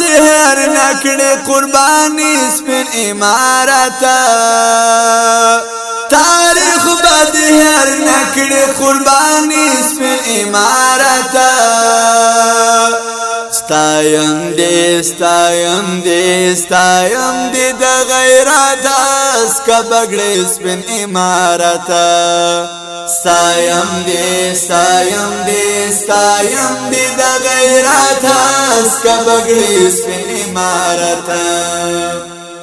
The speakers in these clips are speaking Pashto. دې هر نکړې قرباني سپین امارت تاریخ بد هر نکړې قرباني سپین امارت ستایم دې ستایم دې ستایم دې د غیرت اس کا بغړې سپن امارت ستایم دې ستایم دې ستایم دې د غیرت اس کا بغړې سپن امارت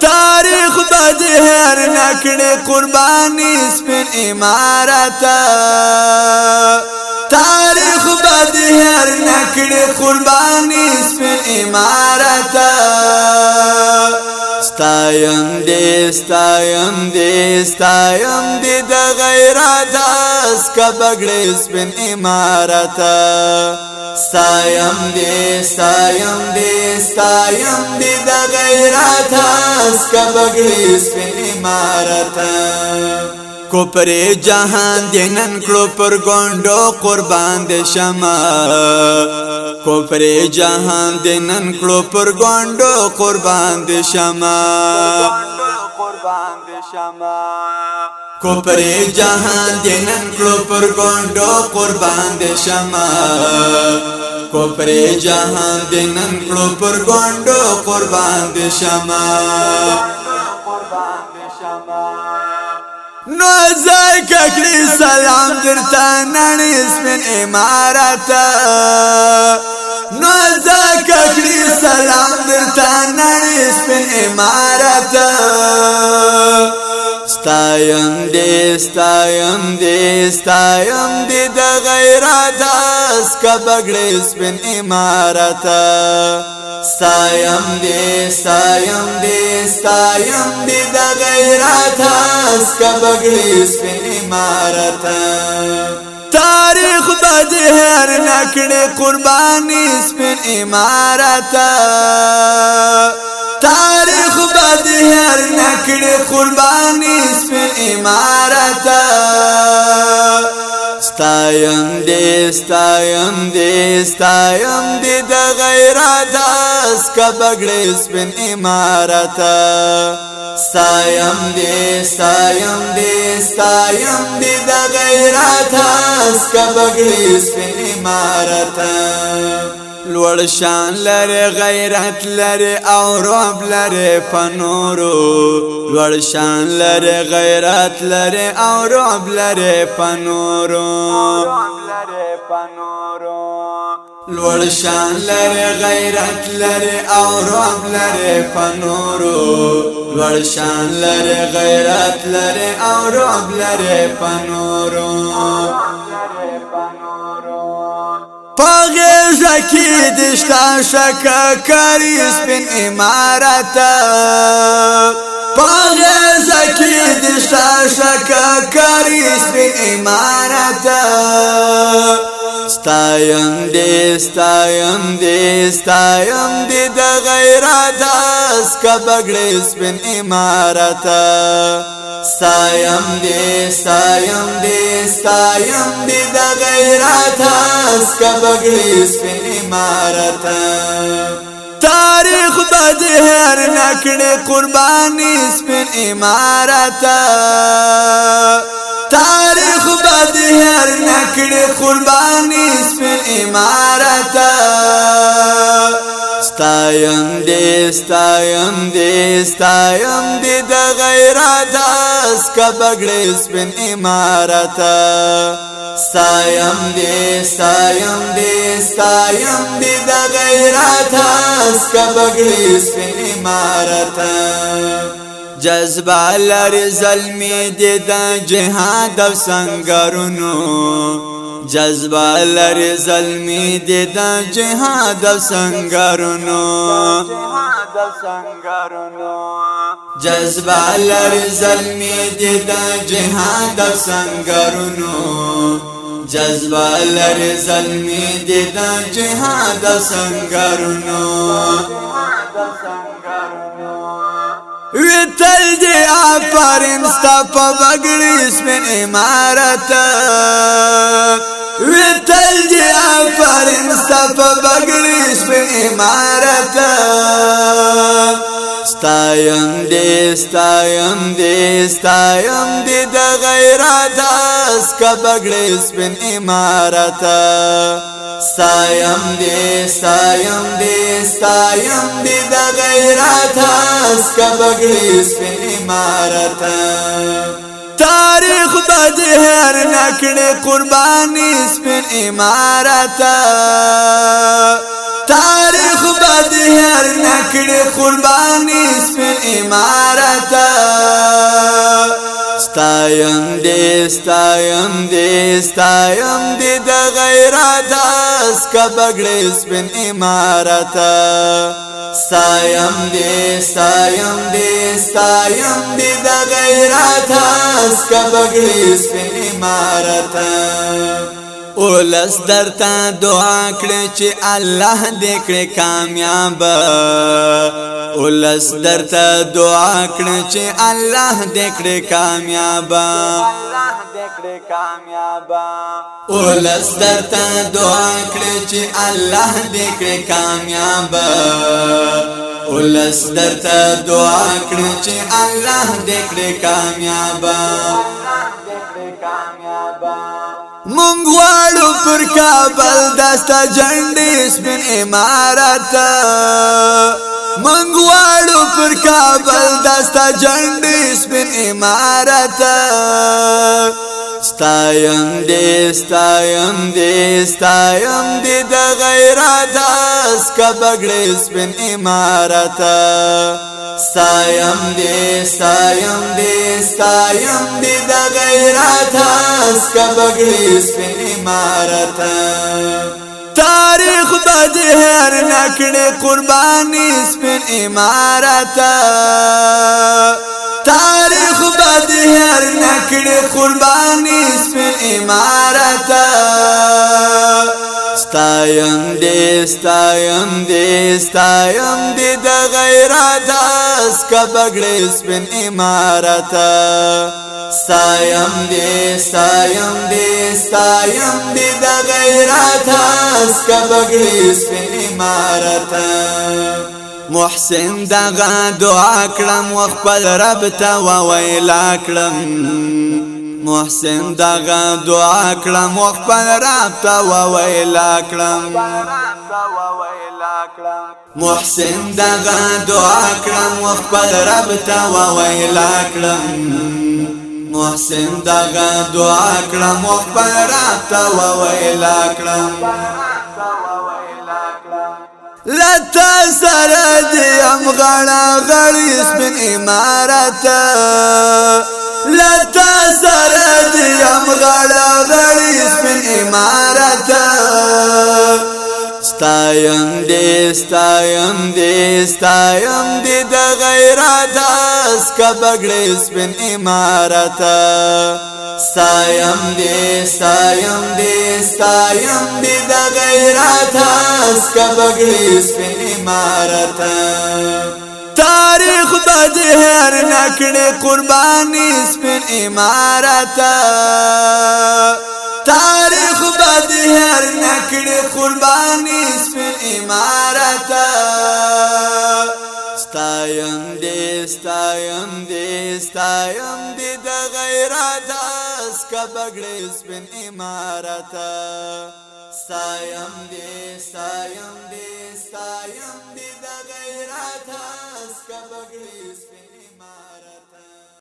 تاریخ به دې هر نکړې قرباني سپن امارت تاریخ بد هر نکړي قرباني اسم امارت ستایم دې ستایم دې ستایم دې د غیرت اس کا بغړې اسم امارت ستایم دې ستایم دې ستایم دې د غیرت اس کا بغړې اسم امارت کفر جهان دینن کړو پر ګوندو قربان دې شمه کفر جهان دینن کړو پر ګوندو قربان دې شمه قربان دې شمه کوپر جهان دینن کلو پر گوندو قربان دے شما کوپر جهان دینن کلو پر گوندو قربان دے شما نازای ککلی سلام درتا ننی اسمین امارتا نازای ککلی سلام درتا ننی اسمین امارتا ستایم دی ستایم دی ستایم دی د غیرت اس کا بغړې سپین امارتا ستایم دې ستایم دې ستایم دې د غیرت اس کا بغړې سپین امارت تاریخ به دې هر نکړې قرباني سپین امارت تاریخ به دې هر نکړې قرباني سپین امارت ستایم دې ستایم دې ستایم دې د غیرت اس کا بگڑے سپن امارتا ستایم دی ستایم دی ستایم دی د غیرت اس کا بغلی سپین امارت لوړ شان لره غیرت لره او رب لره پنورو لوړ شان لره غیرت لره او رب لره پنورو رب لره پنورو لوړ شان لري غیرت لري او رب لري پنورو لوړ شان لري غیرت لري او رب لري پنورو پاغه زکی دشتا شکا کاری سپین امارتا پاغه زکی دشتا شکا کاری سپین امارتا ستایم دې ستایم دې ستایم دې د غیرت اس کا بغړې سپن امارت ستایم دې ستایم دې ستایم دې د غیرت اس کا بغړې سپن امارت تاریخ د زهر نکړې قرباني سپین امارت تاریخ د زهر نکړې قرباني سپین امارت ستایم دې ستایم دې ستایم دې د غیرت اس کا بغړې سپن امارت ستایم دې ستایم دې ستایم دې د غیرت اس کا بغړې سپن امارت جذبہ لر زلمی دیدن جہاد و سنگرنو جذبہ لر زلمی دیدن جہاد و سنگرنو جذبہ لر زلمی دیدن جہاد و سنگرنو گھر رو جذبہ لر زلمی دے دیں ہاں دس گھر ویتل پرم ستا په بغړې سپین امارت وی تل دی پرم ستا په بغړې سپین امارت ستایم دې ستایم دې ستایم دې د غیرت اس کا بغړې سپین امارت ستایم دې ستایم دې ستایم دې د غیرت اس کا بغړې سپین امارت زیارت تاریخ بدی هر نکړي قرباني سپین امارت تاریخ بدی هر نکړي قرباني سپین امارت ستایم دې ستایم دې ستایم دې د غیرت اس کا بگڑے سپن امارتا سایم دی سایم دی سایم دی دا غیراتا اس کا بگڑے سپن امارتا اولس درتا دعا کړې چې الله دې کړې کامیاب اولس درتا دعا کړې چې الله دې کړې کامیاب الله دې کړې کامیاب اولس درتا دعا کړې چې الله دې کړې کامیاب ولس درته دعا کړ چې الله دې کړې کامیاب مونږ وړو پر کابل دستا جنډې سپین امارات مونږ وړو پر کابل دستا جنډې سپین امارات ستایم دې ستایم دې ستایم دې د غیرت اس کا بغړې سپین امارات ستایم دې ستایم دې ستایم دې د غیرت اسکا بگڑی سپین امارتا تاریخ به دې هر نکړې قرباني سپین امارت تاریخ به دې هر نکړې قرباني سپین امارت ستایم دې ستایم دې ستایم دې د غیرت اس کا بغړې سپن امارت ستایم دې ستایم دې ستایم دې د غیرت اس کا بغړې سپن امارت محسن دغه دعا کړم وخپل رب ته و ویلا کړم محسن دغه دعا کړم خپل رب ته وویلا کړم محسن دغه دعا کړم خپل رب ته وویلا کړم محسن دغه دعا کړم خپل رب ته وویلا کړم لتا سر دې ام غړا غړي سپین امارت لتا سره دی ام غړا غړی سپین امارت ستایم دې ستایم دې ستایم دې د غیرت اس کا بغړې سپین امارت ستایم دې ستایم دې ستایم دې د غیرت اس کا بغړې سپین امارت تاریخ د هر نکړې قرباني سپین امارت تاریخ د هر نکړې قرباني سپین امارت ستایم دې ستایم دې ستایم دې د غیرت اس کا بغړې سپین امارت ستایم دې ستایم دې ستایم دې